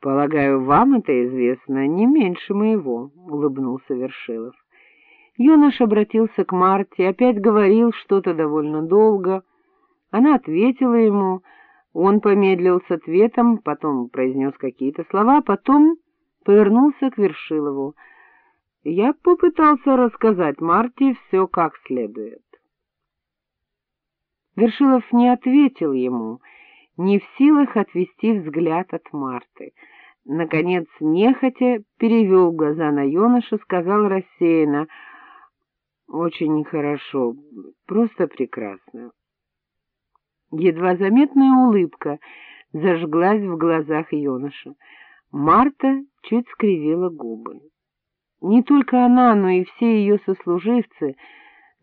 — Полагаю, вам это известно не меньше моего, — улыбнулся Вершилов. Юнош обратился к Марте, опять говорил что-то довольно долго. Она ответила ему, он помедлил с ответом, потом произнес какие-то слова, потом повернулся к Вершилову. Я попытался рассказать Марте все как следует. Вершилов не ответил ему, не в силах отвести взгляд от Марты. Наконец, нехотя, перевел глаза на юношу, сказал рассеянно — очень хорошо, просто прекрасно. Едва заметная улыбка зажглась в глазах юноша. Марта чуть скривила губы. Не только она, но и все ее сослуживцы,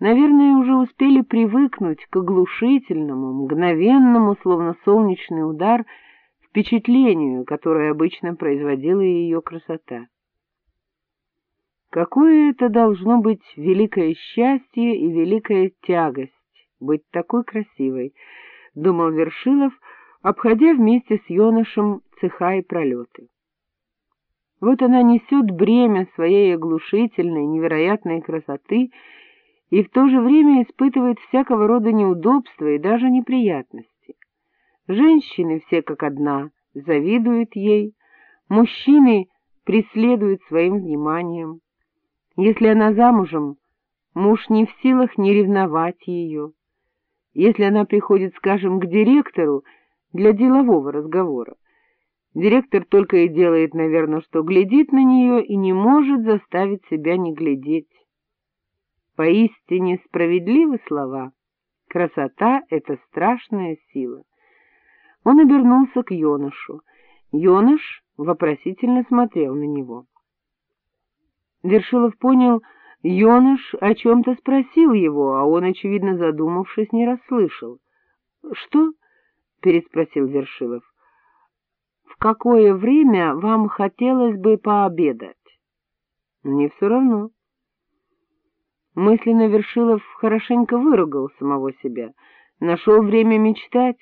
наверное, уже успели привыкнуть к оглушительному, мгновенному, словно солнечный удар, впечатлению, которое обычно производила ее красота. Какое это должно быть великое счастье и великая тягость быть такой красивой, — думал Вершилов, обходя вместе с юношем цеха и пролеты. Вот она несет бремя своей оглушительной, невероятной красоты и в то же время испытывает всякого рода неудобства и даже неприятности. Женщины все как одна завидуют ей, мужчины преследуют своим вниманием. Если она замужем, муж не в силах не ревновать ее. Если она приходит, скажем, к директору для делового разговора, директор только и делает, наверное, что глядит на нее и не может заставить себя не глядеть. Поистине справедливы слова. Красота — это страшная сила. Он обернулся к Йонашу. Йонаш вопросительно смотрел на него. Вершилов понял, Йоныш о чем-то спросил его, а он, очевидно задумавшись, не расслышал. — Что? — переспросил Вершилов. — В какое время вам хотелось бы пообедать? — Мне все равно. Мысленно Вершилов хорошенько выругал самого себя, нашел время мечтать,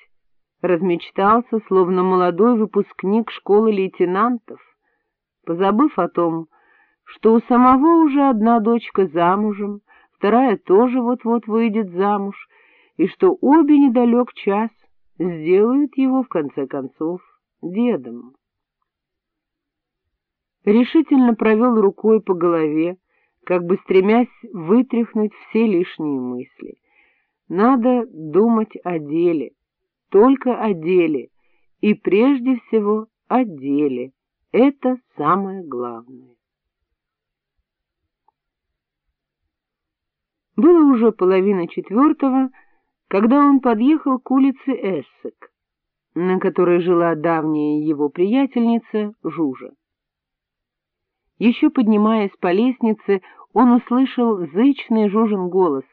размечтался, словно молодой выпускник школы лейтенантов, позабыв о том, что у самого уже одна дочка замужем, вторая тоже вот-вот выйдет замуж, и что обе недалек час сделают его, в конце концов, дедом. Решительно провел рукой по голове, как бы стремясь вытряхнуть все лишние мысли. Надо думать о деле, только о деле, и прежде всего о деле. Это самое главное. Было уже половина четвертого, когда он подъехал к улице Эссек, на которой жила давняя его приятельница Жужа. Еще поднимаясь по лестнице, он услышал зычный Жужин голос,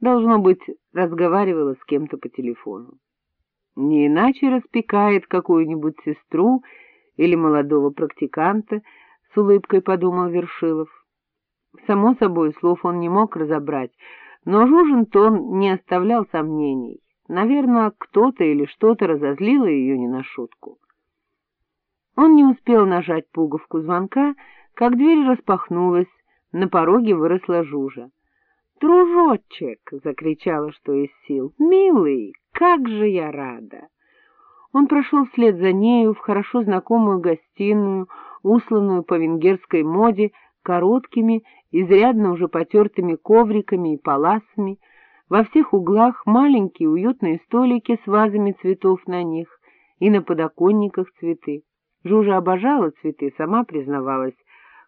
должно быть, разговаривала с кем-то по телефону. Не иначе распекает какую-нибудь сестру или молодого практиканта, с улыбкой подумал Вершилов. Само собой, слов он не мог разобрать, но Жужин тон не оставлял сомнений. Наверное, кто-то или что-то разозлило ее не на шутку. Он не успел нажать пуговку звонка, как дверь распахнулась, на пороге выросла Жужа. «Дружочек!» — закричала, что из сил. «Милый, как же я рада!» Он прошел вслед за нею в хорошо знакомую гостиную, усланную по венгерской моде, короткими, изрядно уже потертыми ковриками и паласами, во всех углах маленькие уютные столики с вазами цветов на них и на подоконниках цветы. Жужа обожала цветы, сама признавалась.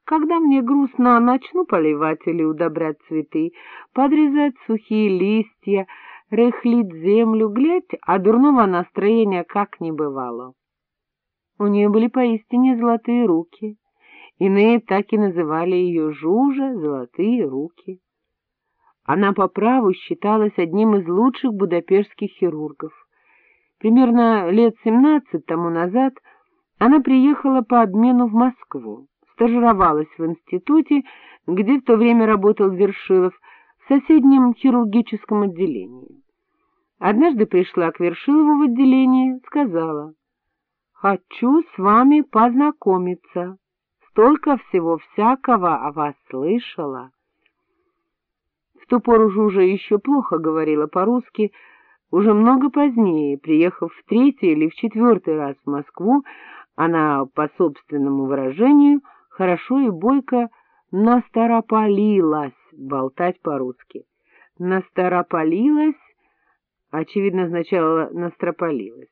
Когда мне грустно, начну поливать или удобрять цветы, подрезать сухие листья, рыхлить землю, глядь, а дурного настроения как не бывало. У нее были поистине золотые руки — Иные так и называли ее Жужа «золотые руки». Она по праву считалась одним из лучших будапештских хирургов. Примерно лет семнадцать тому назад она приехала по обмену в Москву, стажировалась в институте, где в то время работал Вершилов, в соседнем хирургическом отделении. Однажды пришла к Вершилову в отделение, сказала, Хочу с вами познакомиться. Столько всего всякого о вас слышала. В ту пору Жужа еще плохо говорила по-русски, уже много позднее, приехав в третий или в четвертый раз в Москву, она, по собственному выражению, хорошо и бойко насторополилась болтать по-русски. Насторополилась, очевидно, означало настрополилась.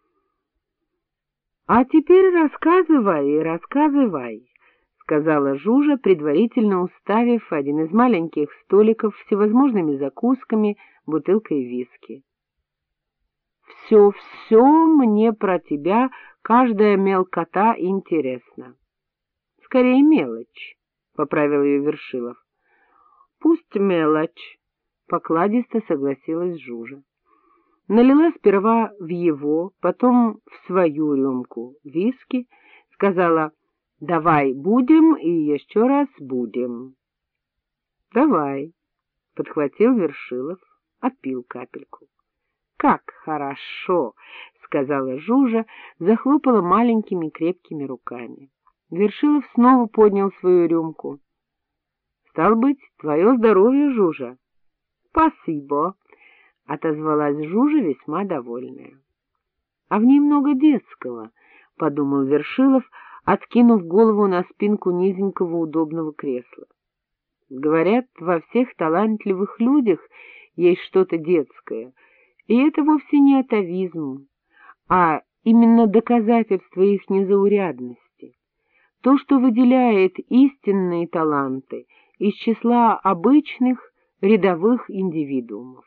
— А теперь рассказывай, рассказывай, — сказала Жужа, предварительно уставив один из маленьких столиков всевозможными закусками, бутылкой виски. — Все, все мне про тебя, каждая мелкота интересна. — Скорее мелочь, — поправил ее Вершилов. — Пусть мелочь, — покладисто согласилась Жужа. Налила сперва в его, потом в свою рюмку виски, сказала «давай будем и еще раз будем». «Давай», — подхватил Вершилов, отпил капельку. «Как хорошо!» — сказала Жужа, захлопала маленькими крепкими руками. Вершилов снова поднял свою рюмку. — Стал быть, твое здоровье, Жужа. — Спасибо, — отозвалась Жужа, весьма довольная. — А в ней много детского, — подумал Вершилов, откинув голову на спинку низенького удобного кресла. Говорят, во всех талантливых людях есть что-то детское, и это вовсе не атовизм, а именно доказательство их незаурядности, то, что выделяет истинные таланты из числа обычных рядовых индивидуумов.